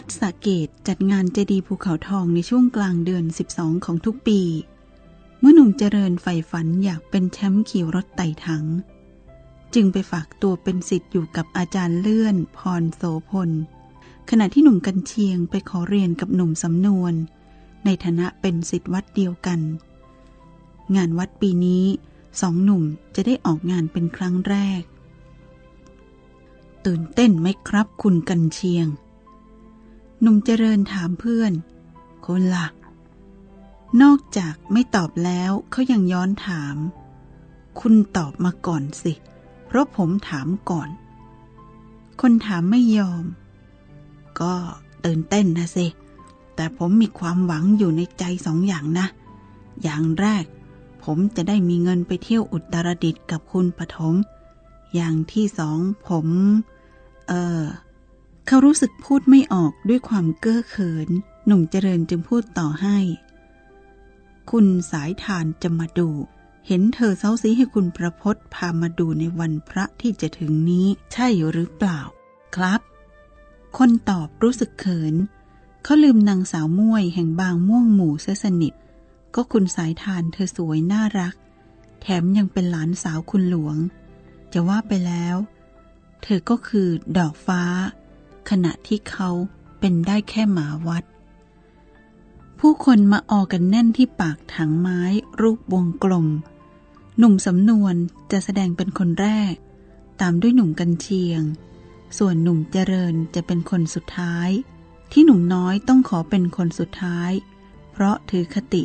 วัดสะเกตจัดงานเจดีย์ภูเขาทองในช่วงกลางเดือน 12 ของทุกปี เมื่อหนุ่มเจริญใฝ่ฝันอยากเป็นแชมป์ขี่รถไต่ถัง จึงไปฝากตัวเป็นสิทธิ์อยู่กับอาจารย์เลื่อน พรโสพล ขณะที่หนุ่มกันเชียงไปขอเรียนกับหนุ่มสำนวน ในฐานะเป็นสิทธิ์วัดเดียวกัน งานวัดปีนี้สองหนุ่มจะได้ออกงานเป็นครั้งแรก ตื่นเต้นไหมครับคุณกันเชียง หนุ่มเจริญถามเพื่อน คนละ่ะ นอกจากไม่ตอบแล้วเขายังย้อนถาม คุณตอบมาก่อนสิ เพราะผมถามก่อน คนถามไม่ยอม ก็ตื่นเต้นนะสิ แต่ผมมีความหวังอยู่ในใจสองอย่างนะ อย่างแรก ผมจะได้มีเงินไปเที่ยวอุตรดิตถ์กับคุณปฐมอย่างที่สองผม เออ เขารู้สึกพูดไม่ออกด้วยความเก้อเขิน หนุ่มเจริญจึงพูดต่อให้ คุณสายทานจะมาดู เห็นเธอเซาซีให้คุณประพศพามาดูในวันพระที่จะถึงนี้ใช่หรือเปล่า ครับ คนตอบรู้สึกเขิน เขาลืมนางสาวม่วยแห่งบางม่วงหมู่เสสนิท ก็คุณสายทานเธอสวยน่ารัก แถมยังเป็นหลานสาวคุณหลวง จะว่าไปแล้ว เธอก็คือดอกฟ้า ขณะที่เขาเป็นได้แค่หมาวัด ผู้คนมาออกันแน่นที่ปากถังไม้รูปวงกลม หนุ่มสำนวนจะแสดงเป็นคนแรก ตามด้วยหนุ่มกันเชียง ส่วนหนุ่มเจริญจะเป็นคนสุดท้าย ที่หนุ่มน้อยต้องขอเป็นคนสุดท้าย เพราะถือคติ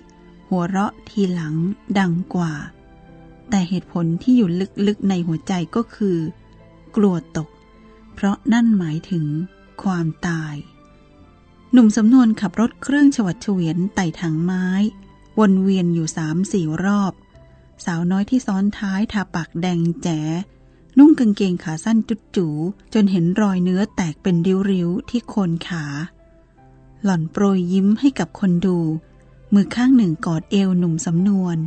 หัวเราะทีหลังดังกว่า แต่เหตุผลที่อยู่ลึกๆในหัวใจก็คือ กลัวตก เพราะนั่นหมายถึงความตาย หนุ่มสำนวนขับรถเครื่องฉวัดเฉวียนไต่ถังไม้ วนเวียนอยู่สามสี่รอบ สาวน้อยที่ซ้อนท้ายทาปากแดงแจ๋นุ่งกางเกงขาสั้นจุดจูจนเห็นรอยเนื้อแตกเป็นริ้วๆที่โคนขา หล่อนโปรยยิ้มให้กับคนดู มือข้างหนึ่งกอดเอวหนุ่มสำนวน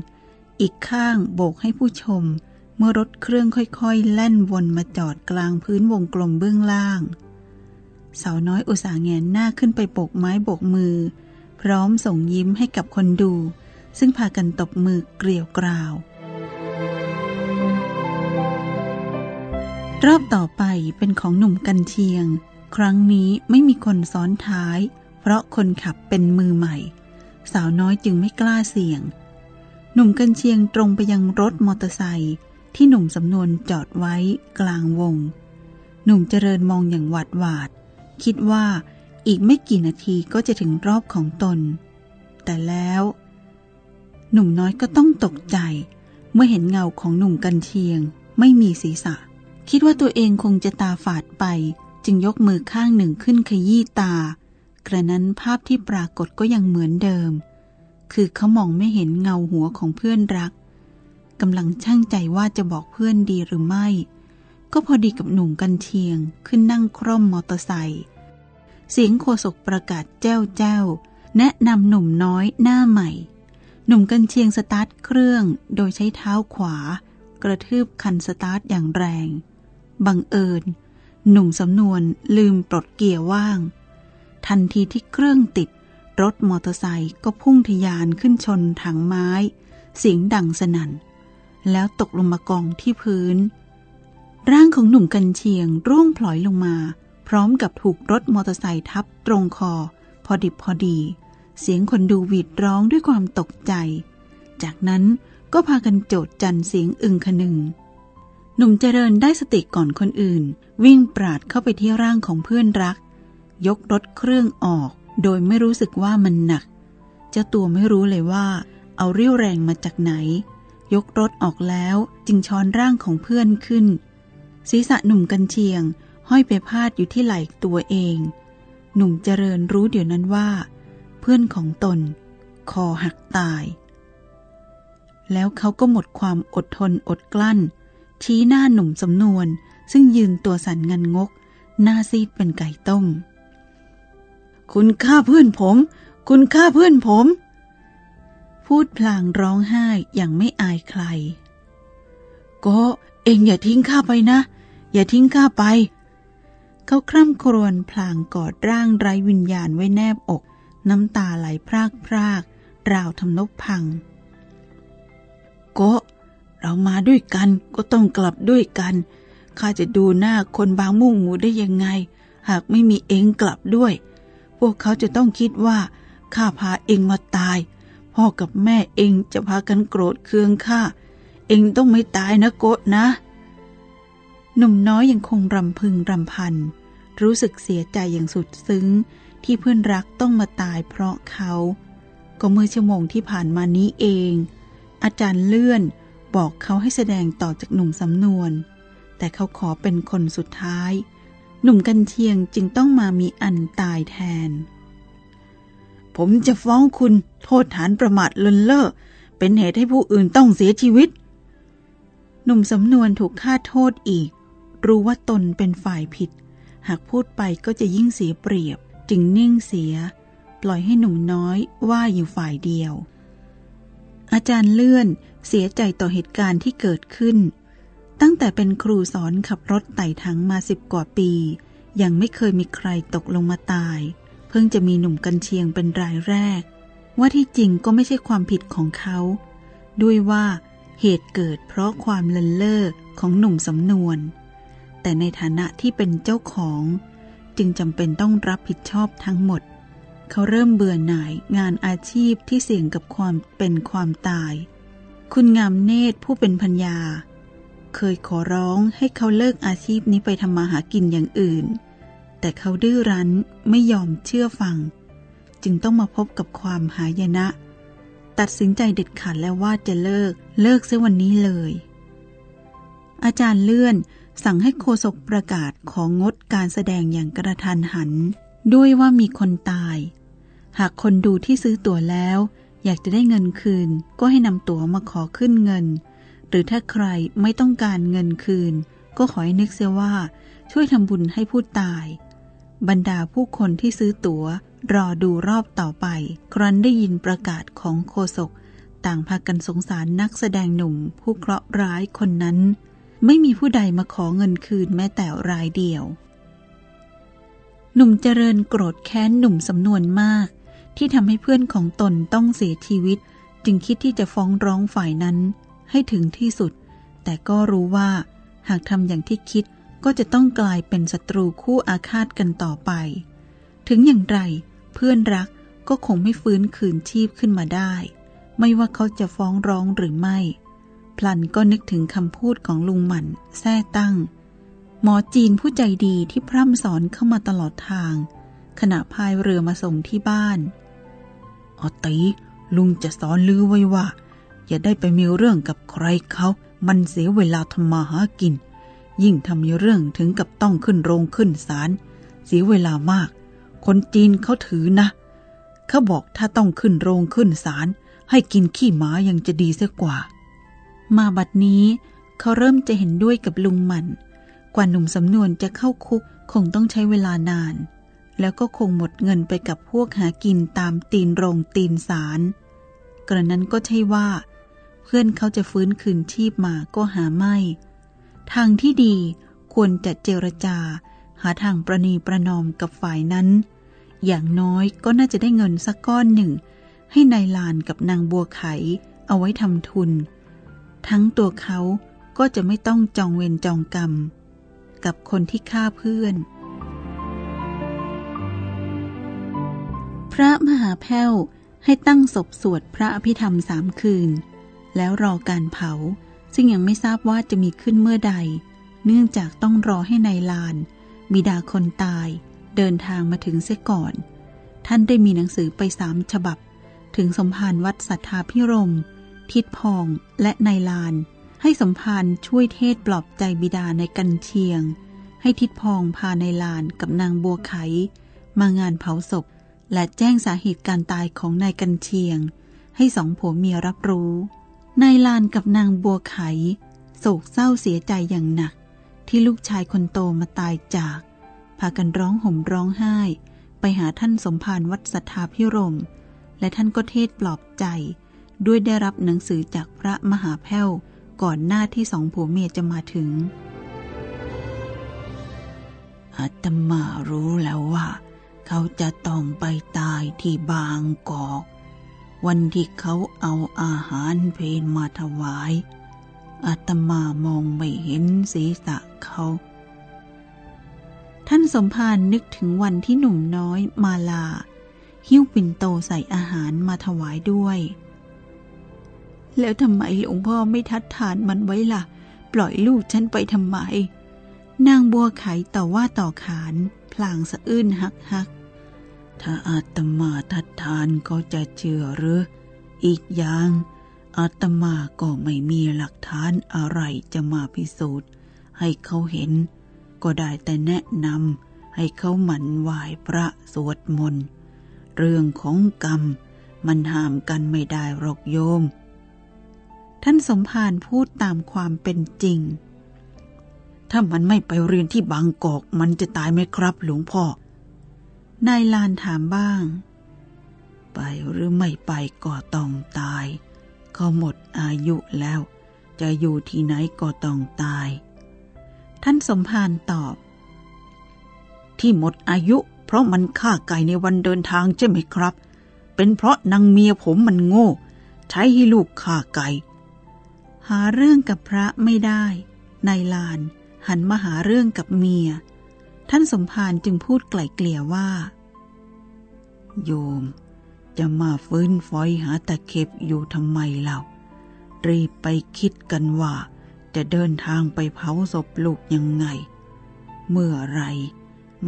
อีกข้างโบกให้ผู้ชม เมื่อรถเครื่องค่อยๆ แล่นวนมาจอดกลางพื้นวงกลมเบื้องล่าง สาวน้อยอุตส่าห์แงนหน้าขึ้นไปโบกไม้โบกมือ พร้อมส่งยิ้มให้กับคนดู ซึ่งพากันตบมือเกลียวกราว รอบต่อไปเป็นของหนุ่มกันเชียง ครั้งนี้ไม่มีคนซ้อนท้าย เพราะคนขับเป็นมือใหม่ สาวน้อยจึงไม่กล้าเสี่ยง หนุ่มกันเชียงตรงไปยังรถมอเตอร์ไซค์ ที่หนุ่มสำนวนจอดไว้กลางวง หนุ่มเจริญมองอย่างหวาดหวาด คิดว่าอีกไม่กี่นาทีก็จะถึงรอบของตน แต่แล้ว หนุ่มน้อยก็ต้องตกใจ เมื่อเห็นเงาของหนุ่มกันเชียง ไม่มีศีรษะ คิดว่าตัวเองคงจะตาฝาดไป จึงยกมือข้างหนึ่งขึ้นขยี้ตา กระนั้นภาพที่ปรากฏก็ยังเหมือนเดิม คือเขามองไม่เห็นเงาหัวของเพื่อนรัก กำลังช่างใจว่าจะบอกเพื่อนดีหรือไม่ ก็พอดีกับหนุ่มกันเชียงขึ้นนั่งคร่อมมอเตอร์ไซค์เสียงโฆษกประกาศแจ้วแจ้วแนะนำหนุ่มน้อยหน้าใหม่ หนุ่มกันเชียงสตาร์ทเครื่องโดยใช้เท้าขวา กระทืบคันสตาร์ทอย่างแรง บังเอิญ หนุ่มสำนวนลืมปลดเกียร์ว่าง ทันทีที่เครื่องติด รถมอเตอร์ไซค์ก็พุ่งทะยานขึ้นชนถังไม้ เสียงดังสนั่น แล้วตกลงมากองที่พื้น ร่างของหนุ่มกันเชียงร่วงพลอยลงมา พร้อมกับถูกรถมอเตอร์ไซค์ทับตรงคอ พอดิบพอดี เสียงคนดูหวีดร้องด้วยความตกใจ จากนั้นก็พากันโจดจันเสียงอึงคนึงหนุ่มเจริญได้สติก่อนคนอื่น วิ่งปราดเข้าไปที่ร่างของเพื่อนรัก ยกรถเครื่องออก โดยไม่รู้สึกว่ามันหนัก เจ้าตัวไม่รู้เลยว่า เอาเรี่ยวแรงมาจากไหน ยกรถออกแล้วจึงช้อนร่างของเพื่อนขึ้น ศีรษะหนุ่มกันเชียง ห้อยไปพาดอยู่ที่ไหล่ตัวเอง หนุ่มเจริญรู้เดี๋ยวนั้นว่า เพื่อนของตน คอหักตาย แล้วเขาก็หมดความอดทนอดกลั้น ชี้หน้าหนุ่มสำนวนซึ่งยืนตัวสั่นงันงก หน้าซีดเป็นไก่ต้ม คุณฆ่าเพื่อนผม คุณฆ่าเพื่อนผม พูดพลางร้องไห้อย่างไม่อายใคร ก็เองอย่าทิ้งข้าไปนะ อย่าทิ้งข้าไป เขาคร่ำครวญพลางกอดร่างไร้วิญญาณไว้แนบอก น้ำตาไหลพรากพรากราวทำนกพังโกเรามาด้วยกันก็ต้องกลับด้วยกัน ข้าจะดูหน้าคนบางมุ่งหมูได้ยังไง หากไม่มีเองกลับด้วย พวกเขาจะต้องคิดว่าข้าพาเองมาตาย พ่อกับแม่เองจะพากันโกรธเคืองข้าเองต้องไม่ตายนะโกนะ หนุ่มน้อยยังคงรำพึงรำพัน รู้สึกเสียใจอย่างสุดซึ้ง ที่เพื่อนรักต้องมาตายเพราะเขา ก็เมื่อชั่วโมงที่ผ่านมานี้เอง อาจารย์เลื่อนบอกเขาให้แสดงต่อจากหนุ่มสำนวน แต่เขาขอเป็นคนสุดท้าย หนุ่มกันเชียงจึงต้องมามีอันตายแทน ผมจะฟ้องคุณ โทษฐานประมาทเลินเล่อเป็นเหตุให้ผู้อื่นต้องเสียชีวิต หนุ่มสำนวนถูกฆ่าโทษอีก รู้ว่าตนเป็นฝ่ายผิด หากพูดไปก็จะยิ่งเสียเปรียบ จึงนิ่งเสีย ปล่อยให้หนุ่มน้อยว่าอยู่ฝ่ายเดียว อาจารย์เลื่อนเสียใจต่อเหตุการณ์ที่เกิดขึ้น ตั้งแต่เป็นครูสอนขับรถไต่ถังมาสิบกว่าปี ยังไม่เคยมีใครตกลงมาตาย เพิ่งจะมีหนุ่มกันเชียงเป็นรายแรก ว่าที่จริงก็ไม่ใช่ความผิดของเขา ด้วยว่าเหตุเกิดเพราะความเลินเล่อของหนุ่มสำนวน แต่ในฐานะที่เป็นเจ้าของ จึงจำเป็นต้องรับผิดชอบทั้งหมด เขาเริ่มเบื่อหน่ายงานอาชีพที่เสี่ยงกับความเป็นความตาย คุณงามเนตรผู้เป็นพัญญา เคยขอร้องให้เขาเลิกอาชีพนี้ไปทำมาหากินอย่างอื่น แต่เขาดื้อรั้นไม่ยอมเชื่อฟัง จึงต้องมาพบกับความหายนะ ตัดสินใจเด็ดขาดแล้วว่าจะเลิกเลิกเสียวันนี้เลย อาจารย์เลื่อนสั่งให้โคศกประกาศของงดการแสดงอย่างกระทันหัน ด้วยว่ามีคนตาย หากคนดูที่ซื้อตั๋วแล้ว อยากจะได้เงินคืน ก็ให้นำตั๋วมาขอขึ้นเงิน หรือถ้าใครไม่ต้องการเงินคืน ก็ขอให้นึกเสียว่าช่วยทำบุญให้ผู้ตาย บรรดาผู้คนที่ซื้อตั๋ว รอดูรอบต่อไป ครั้นได้ยินประกาศของโคศก ต่างพากันสงสารนักแสดงหนุ่มผู้เคราะห์ร้ายคนนั้น ไม่มีผู้ใดมาขอเงินคืนแม้แต่รายเดียว หนุ่มเจริญโกรธแค้นหนุ่มสำนวนมาก ที่ทำให้เพื่อนของตนต้องเสียชีวิต จึงคิดที่จะฟ้องร้องฝ่ายนั้นให้ถึงที่สุด แต่ก็รู้ว่า หากทำอย่างที่คิดก็จะต้องกลายเป็นศัตรูคู่อาฆาตกันต่อไป ถึงอย่างไร เพื่อนรักก็คงไม่ฟื้นคืนชีพขึ้นมาได้ ไม่ว่าเขาจะฟ้องร้องหรือไม่ พลันก็นึกถึงคำพูดของลุงหมันแท้ตั้ง หมอจีนผู้ใจดีที่พร่ำสอนเข้ามาตลอดทาง ขณะพายเรือมาส่งที่บ้านอตีลุงจะสอนลือไว้ว่า อย่าได้ไปมีเรื่องกับใครเขา มันเสียเวลาทำมาหากิน ยิ่งทำมีเรื่องถึงกับต้องขึ้นโรงขึ้นศาลเสียเวลามาก คนจีนเขาถือนะ เขาบอกถ้าต้องขึ้นโรงขึ้นศาลให้กินขี้หมายังจะดีเสียกว่า มาบัดนี้เขาเริ่มจะเห็นด้วยกับลุงหมัน กว่าหนุ่มสำนวนจะเข้าคุกคงต้องใช้เวลานาน แล้วก็คงหมดเงินไปกับพวกหากินตามตีนโรงตีนสารกระนั้นก็ใช่ว่า เพื่อนเขาจะฟื้นคืนชีพมาก็หาไม่ ทางที่ดีควรจะเจรจา หาทางประนีประนอมกับฝ่ายนั้น อย่างน้อยก็น่าจะได้เงินสักก้อนหนึ่ง ให้นายลานกับนางบัวไขเอาไว้ทำทุน ทั้งตัวเขาก็จะไม่ต้องจองเวรจองกรรม กับคนที่ฆ่าเพื่อน พระมหาแพ้วให้ตั้งศพสวดพระอภิธรรมสามคืน แล้วรอการเผา ซึ่งยังไม่ทราบว่าจะมีขึ้นเมื่อใด เนื่องจากต้องรอให้ในายลาน บิดาคนตาย เดินทางมาถึงเสียก่อน ท่านได้มีหนังสือไปสามฉบับ ถึงสมภารวัดสัทธาพิรม ทิดพองและนายลาน ให้สมภารช่วยเทศปลอบใจบิดาในกันเชียง ให้ทิดพองพานายลานกับนางบัวไข มางานเผาศพ และแจ้งสาเหตุการตายของนายกันเชียง ให้สองผัวเมียรับรู้นายลานกับนางบัวไข โศกเศร้าเสียใจอย่างหนักที่ลูกชายคนโตมาตายจาก พากันร้องห่มร้องไห้ ไปหาท่านสมภารวัดสัทธาพิรม และท่านก็เทศปลอบใจ ด้วยได้รับหนังสือจากพระมหาแพ้วก่อนหน้าที่สองผัวเมียจะมาถึง อาตมารู้แล้วว่า เขาจะต้องไปตายที่บางกอก วันที่เขาเอาอาหารเพนมาถวายอาตมามองไม่เห็นศีรษะเขา ท่านสมภารนึกถึงวันที่หนุ่มน้อยมาลา หิ้วปิ่นโตใส่อาหารมาถวายด้วย แล้วทำไมหลวงพ่อไม่ทัดทานมันไว้ล่ะ ปล่อยลูกฉันไปทำไม นางบัวไขต่อว่าต่อขาน พลางสะอื้นฮักฮักถ้าอาตมาทัดทานเขาจะเชื่อหรือ อีกอย่างอาตมาก็ไม่มีหลักฐานอะไรจะมาพิสูจน์ ให้เขาเห็น ก็ได้แต่แนะนำให้เขาหมั่นไหวพระสวดมนต์ เรื่องของกรรมมันห้ามกันไม่ได้หรอกโยม ท่านสมภารพูดตามความเป็นจริง ถ้ามันไม่ไปเรียนที่บางกอกมันจะตายไหมครับหลวงพ่อ นายลานถามบ้าง ไปหรือไม่ไปก็ต้องตาย เขาหมดอายุแล้ว จะอยู่ที่ไหนก็ต้องตาย ท่านสมภารตอบ ที่หมดอายุ เพราะมันฆ่าไก่ในวันเดินทางใช่ไหมครับ เป็นเพราะนางเมียผมมันโง่ ใช้ให้ลูกฆ่าไก่ หาเรื่องกับพระไม่ได้นายลาน หันมาหาเรื่องกับเมีย ท่านสมภารจึงพูดไกล่เกลี่ยว่า โยม จะมาฟื้นฝอยหาตะเข็บอยู่ทำไมเล่ารีบไปคิดกันว่า จะเดินทางไปเผาศพลูกยังไง เมื่อไร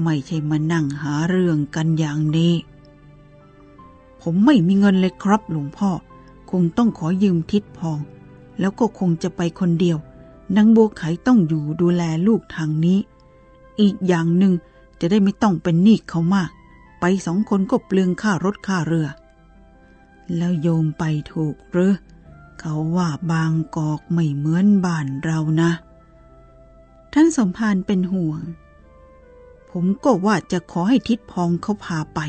ไม่ใช่มานั่งหาเรื่องกันอย่างนี้ ผมไม่มีเงินเลยครับหลวงพ่อ คงต้องขอยืมทิศพอง แล้วก็คงจะไปคนเดียวนางบัวไขต้องอยู่ดูแลลูกทางนี้ อีกอย่างหนึ่งจะได้ไม่ต้องเป็นหนี้เขามาก ไปสองคนก็เปลืองค่ารถค่าเรือ แล้วโยมไปถูกหรือ เขาว่าบางกอกไม่เหมือนบ้านเรานะ ท่านสมภารเป็นห่วง ผมก็ว่าจะขอให้ทิดพองเขาพาไป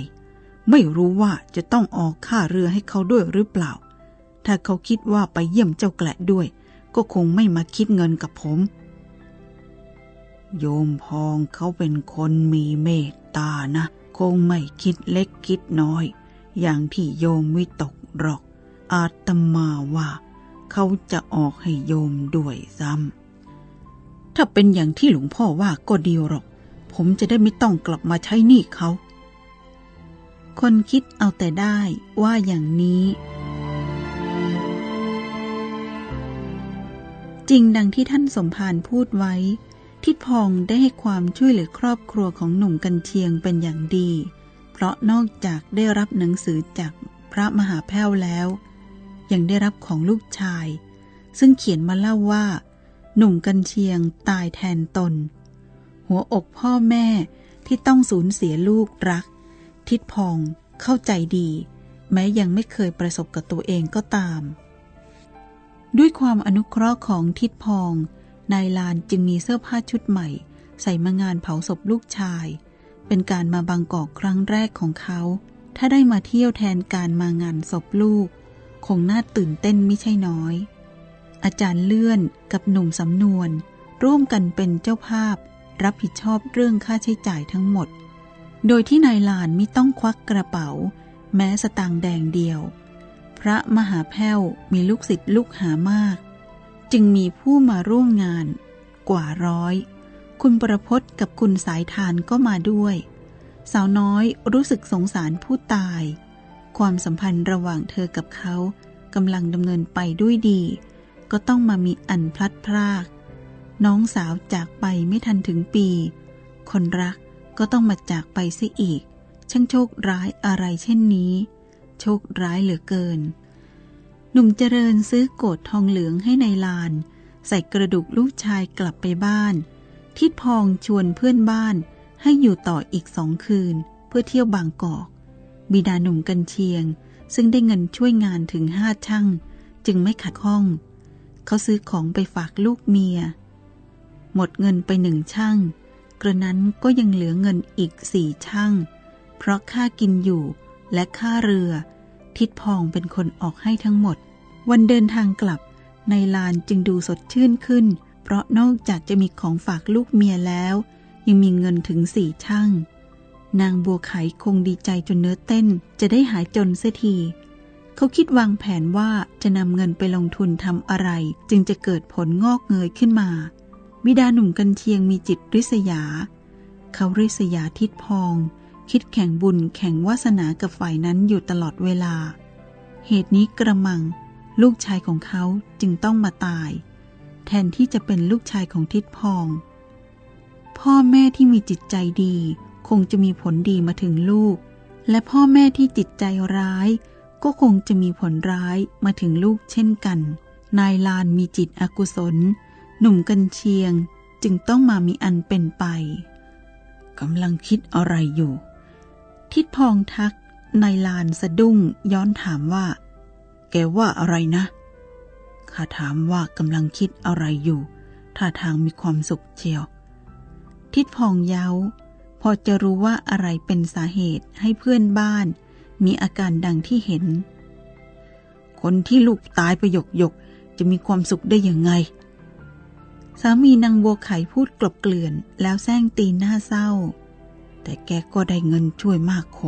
ไม่รู้ว่าจะต้องออกค่าเรือให้เขาด้วยหรือเปล่า ถ้าเขาคิดว่าไปเยี่ยมเจ้าแกละด้วย ก็คงไม่มาคิดเงินกับผม โยมพองเขาเป็นคนมีเมตตานะ คงไม่คิดเล็กคิดน้อย อย่างที่โยมวิตกหรอก อาตมาว่า เขาจะออกให้โยมด้วยซ้ำถ้าเป็นอย่างที่หลวงพ่อว่าก็ดีหรอก ผมจะได้ไม่ต้องกลับมาใช้หนี้เขา คนคิดเอาแต่ได้ว่าอย่างนี้ จริงดังที่ท่านสมภารพูดไว้ ทิดพองได้ให้ความช่วยเหลือครอบครัวของหนุ่มกันเชียงเป็นอย่างดี เพราะนอกจากได้รับหนังสือจากพระมหาแพ้วแล้ว ยังได้รับของลูกชาย ซึ่งเขียนมาเล่าว่า หนุ่มกันเชียงตายแทนตน หัวอกพ่อแม่ที่ต้องสูญเสียลูกรัก ทิดพองเข้าใจดี แม้ยังไม่เคยประสบกับตัวเองก็ตาม ด้วยความอนุเคราะห์ของทิดพอง นายลานจึงมีเสื้อผ้าชุดใหม่ ใส่มางานเผาศพลูกชาย เป็นการมาบางกอกครั้งแรกของเขาถ้าได้มาเที่ยวแทนการมางานศพลูก คงน่าตื่นเต้นไม่ใช่น้อย อาจารย์เลื่อนกับหนุ่มสำนวน ร่วมกันเป็นเจ้าภาพ รับผิดชอบเรื่องค่าใช้จ่ายทั้งหมด โดยที่นายลานไม่ต้องควักกระเป๋า แม้สตางค์แดงเดียว พระมหาแพ้วมีลูกศิษย์ลูกหามาก จึงมีผู้มาร่วมงาน กว่าร้อย คุณประพศกับคุณสายทานก็มาด้วย สาวน้อยรู้สึกสงสารผู้ตาย ความสัมพันธ์ระหว่างเธอกับเขากำลังดำเนินไปด้วยดี ก็ต้องมามีอันพลัดพราก น้องสาวจากไปไม่ทันถึงปี คนรักก็ต้องมาจากไปเสียอีก ช่างโชคร้ายอะไรเช่นนี้ โชคร้ายเหลือเกิน หนุ่มเจริญซื้อโกดทองเหลืองให้ในายลาน ใส่กระดูกลูกชายกลับไปบ้าน ทิดพองชวนเพื่อนบ้านให้อยู่ต่ออีกสองคืน เพื่อเที่ยวบางกอก บิดาหนุ่มกันเชียง ซึ่งได้เงินช่วยงานถึงห้าช่าง จึงไม่ขัดข้อง เขาซื้อของไปฝากลูกเมีย หมดเงินไปหนึ่งช่าง กระนั้นก็ยังเหลือเงินอีกสี่ช่าง เพราะค่ากินอยู่และค่าเรือ ทิดพองเป็นคนออกให้ทั้งหมด วันเดินทางกลับในลานจึงดูสดชื่นขึ้น เพราะนอกจากจะมีของฝากลูกเมียแล้ว ยังมีเงินถึงสี่ช่าง นางบัวไขคงดีใจจนเนื้อเต้นจะได้หายจนเสียทีเขาคิดวางแผนว่าจะนำเงินไปลงทุนทำอะไร จึงจะเกิดผลงอกเงยขึ้นมา บิดาหนุ่มกันเชียงมีจิตริษยา เขาริษยาทิดพอง คิดแข่งบุญแข่งวาสนากับฝ่ายนั้นอยู่ตลอดเวลา เหตุนี้กระมัง ลูกชายของเขาจึงต้องมาตาย แทนที่จะเป็นลูกชายของทิดพอง พ่อแม่ที่มีจิตใจดี คงจะมีผลดีมาถึงลูก และพ่อแม่ที่จิตใจร้าย ก็คงจะมีผลร้ายมาถึงลูกเช่นกัน นายลานมีจิตอกุศล หนุ่มกันเชียงจึงต้องมามีอันเป็นไปกำลังคิดอะไรอยู่ ทิดพองทักนายลานสะดุ้งย้อนถามว่า แกว่าอะไรนะข้าถามว่ากำลังคิดอะไรอยู่ท่าทางมีความสุขเชียว ทิดพองเย้า พอจะรู้ว่าอะไรเป็นสาเหตุให้เพื่อนบ้าน มีอาการดังที่เห็น คนที่ลูกตายไปหยกหยกจะมีความสุขได้ยังไง สามีนางบัวไข่พูดกลบเกลื่อน แล้วแซงตีหน้าเศร้า แต่แกก็ได้เงินช่วยมากโข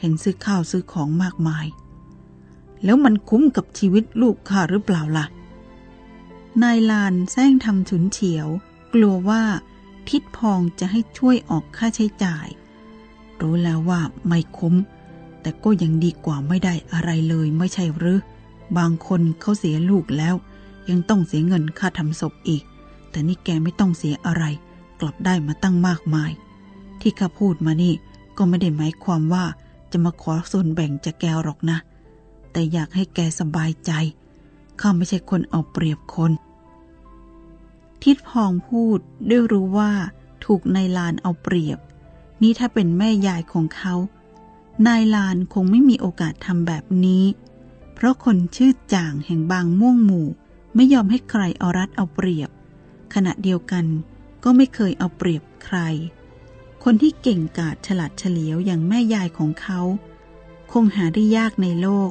เห็นซื้อข้าวซื้อของมากมาย แล้วมันคุ้มกับชีวิตลูกข้าหรือเปล่าล่ะ นายลานแซงทำฉุนเฉียว กลัวว่า ทิดพองจะให้ช่วยออกค่าใช้จ่าย รู้แล้วว่าไม่คุ้ม แต่ก็ยังดีกว่าไม่ได้อะไรเลยไม่ใช่หรือ บางคนเขาเสียลูกแล้ว ยังต้องเสียเงินค่าทำศพอีก แต่นี่แกไม่ต้องเสียอะไร กลับได้มาตั้งมากมาย ที่ข้าพูดมานี่ก็ไม่ได้หมายความว่าจะมาขอส่วนแบ่งจากแกหรอกนะ แต่อยากให้แกสบายใจข้าไม่ใช่คนเอาเปรียบคน ทิดพองพูดด้วยรู้ว่าถูกนายลานเอาเปรียบ นี่ถ้าเป็นแม่ยายของเขา นายลานคงไม่มีโอกาสทำแบบนี้ เพราะคนชื่อจ่างแห่งบางม่วงหมู่ ไม่ยอมให้ใครเอารัดเอาเปรียบ ขณะเดียวกันก็ไม่เคยเอาเปรียบใคร คนที่เก่งกาจฉลาดเฉลียวอย่างแม่ยายของเขา คงหาได้ยากในโลก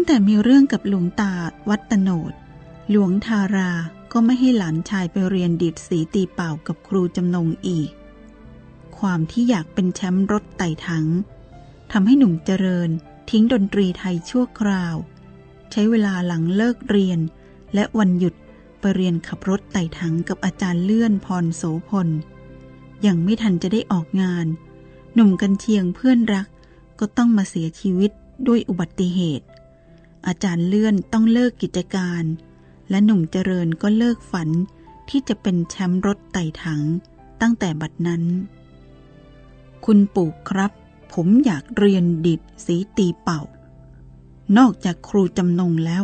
งแต่มีเรื่องกับหลวงตาวัดตโนด หลวงทาราก็ไม่ให้หลานชายไปเรียนดิดสีตีเป่ากับครูจำนงอีก ความที่อยากเป็นแชมป์รถไต่ถังทำให้หนุ่มเจริญทิ้งดนตรีไทยชั่วคราว ใช้เวลาหลังเลิกเรียน และวันหยุดไปเรียนขับรถไต่ถังกับอาจารย์เลื่อนพรโสพล ยังไม่ทันจะได้ออกงาน หนุ่มกันเชียงเพื่อนรักก็ต้องมาเสียชีวิตด้วยอุบัติเหตุ อาจารย์เลื่อนต้องเลิกกิจการ และหนุ่มเจริญก็เลิกฝันที่จะเป็นแชมป์รถไต่ถังตั้งแต่บัดนั้น คุณปู่ครับ ผมอยากเรียนดิดสีตีเป่า นอกจากครูจำนงแล้ว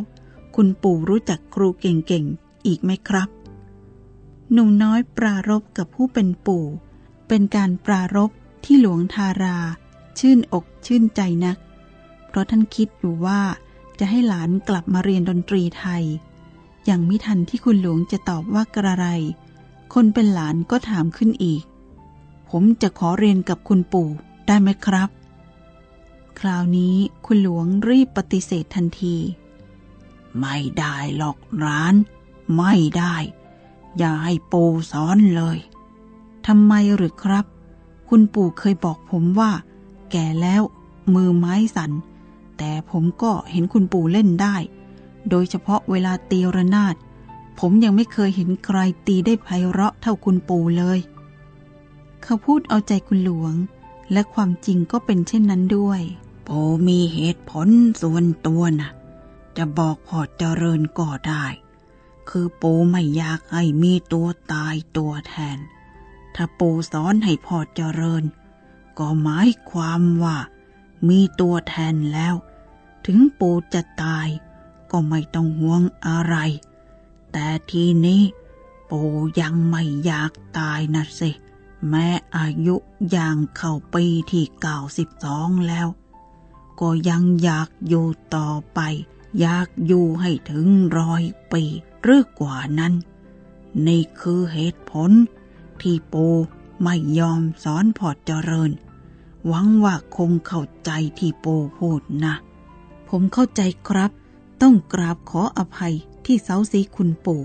คุณปู่รู้จักครูเก่งๆ อีกไหมครับ หนุ่มน้อยปรารบกับผู้เป็นปู่ เป็นการปรารบที่หลวงทารา ชื่นอกชื่นใจนัก เพราะท่านคิดอยู่ว่า จะให้หลานกลับมาเรียนดนตรีไทยอย่างมิทันที่คุณหลวงจะตอบว่ากระไร คนเป็นหลานก็ถามขึ้นอีก ผมจะขอเรียนกับคุณปู่ได้ไหมครับ คราวนี้คุณหลวงรีบปฏิเสธทันที ไม่ได้หรอกร้าน ไม่ได้ อย่าให้ปู่สอนเลยทำไมหรือครับ คุณปู่เคยบอกผมว่า แก่แล้วมือไม้สัน่น แต่ผมก็เห็นคุณปู่เล่นได้ โดยเฉพาะเวลาตีระนาด ผมยังไม่เคยเห็นใครตีได้ไพเราะเท่าคุณปู่เลย เขาพูดเอาใจคุณหลวง และความจริงก็เป็นเช่นนั้นด้วย ปู่มีเหตุผลส่วนตัวนะจะบอกพอเจริญก็ได้ คือปู่ไม่อยากให้มีตัวตายตัวแทน ถ้าปู่สอนให้พอเจริญ ก็หมายความว่ามีตัวแทนแล้ว ถึงปู่จะตาย ก็ไม่ต้องห่วงอะไร แต่ทีนี้ ปู่ยังไม่อยากตายนะสิ แม้อายุย่างเข้าปีที่เก้าสิบสองแล้ว ก็ยังอยากอยู่ต่อไป อยากอยู่ให้ถึงร้อยปีหรือกว่านั้น นี่คือเหตุผล ที่ปู่ไม่ยอมสอนพอเจริญ หวังว่าคงเข้าใจที่ปู่พูดนะ ผมเข้าใจครับ ต้องกราบขออภัยที่เสาสีคุณปู่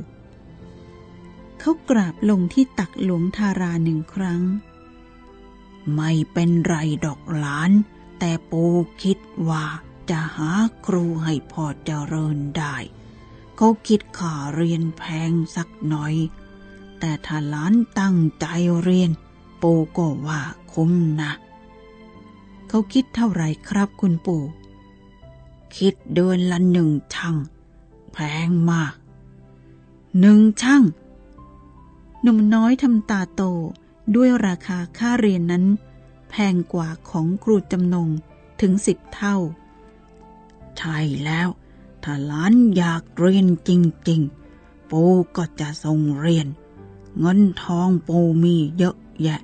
เขากราบลงที่ตักหลวงทาราหนึ่งครั้ง ไม่เป็นไรดอกหลาน แต่ปู่คิดว่าจะหาครูให้พ่อเจริญได้ เขาคิดค่าเรียนแพงสักหน่อย แต่ถ้าหลานตั้งใจเรียน ปู่ก็ว่าคุ้มนะ เขาคิดเท่าไรครับคุณปู่ คิดเดือนละหนึ่งช่างแพงมาก หนึ่งช่างหนุ่มน้อยทำตาโตด้วยราคาค่าเรียนนั้น แพงกว่าของครูจำนงถึงสิบเท่า ใช่แล้ว ถ้าหลานอยากเรียนจริง ๆ ปูก็จะส่งเรียน เงินทองปูมีเยอะแยะ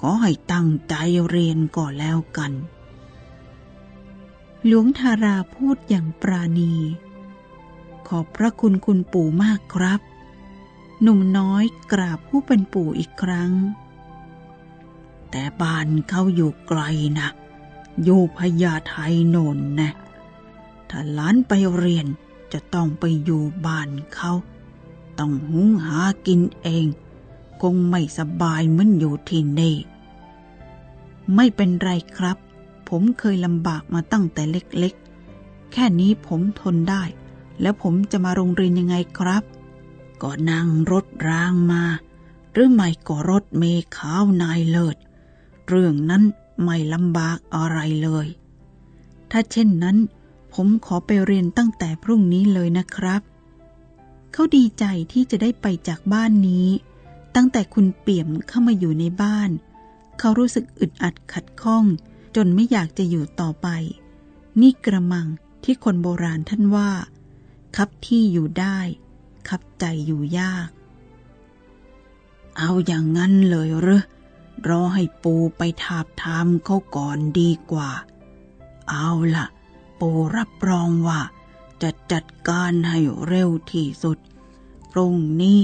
ขอให้ตั้งใจเรียนก็แล้วกัน หลวงทาราพูดอย่างปราณี ขอบพระคุณคุณปู่มากครับ หนุ่มน้อยกราบผู้เป็นปู่อีกครั้ง แต่บ้านเขาอยู่ไกลนะ อยู่พญาไทโนนนะ ถ้าหลานไปเรียนจะต้องไปอยู่บ้านเขา ต้องหุงหากินเอง คงไม่สบายเหมือนอยู่ที่นี่ ไม่เป็นไรครับ ผมเคยลำบากมาตั้งแต่เล็กๆ แค่นี้ผมทนได้ แล้วผมจะมาโรงเรียนยังไงครับก็นั่งรถรางมา หรือไม่ก็รถเมขาวนายเลิศ เรื่องนั้นไม่ลำบากอะไรเลย ถ้าเช่นนั้น ผมขอไปเรียนตั้งแต่พรุ่งนี้เลยนะครับ เขาดีใจที่จะได้ไปจากบ้านนี้ ตั้งแต่คุณเปี่ยมเข้ามาอยู่ในบ้าน เขารู้สึกอึดอัดขัดข้อง จนไม่อยากจะอยู่ต่อไป นี่กระมังที่คนโบราณท่านว่า คับที่อยู่ได้ คับใจอยู่ยาก เอาอย่างนั้นเลยหรือรอให้ปูไปทาบทามเขาก่อนดีกว่า เอาละปูรับรองว่า จะจัดการให้เร็วที่สุดพรุ่งนี้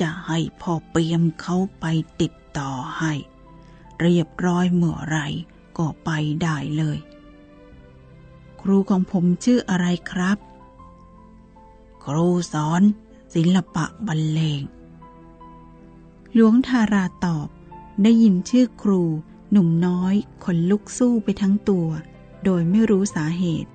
จะให้พ่อเปียมเขาไปติดต่อให้ เรียบร้อยเมื่อไร ก็ไปได้เลย ครูของผมชื่ออะไรครับ ครูสอน ศิลปะบรรเลง หลวงทาราตอบได้ยินชื่อครูหนุ่มน้อยขนลุกสู้ไปทั้งตัว โดยไม่รู้สาเหตุ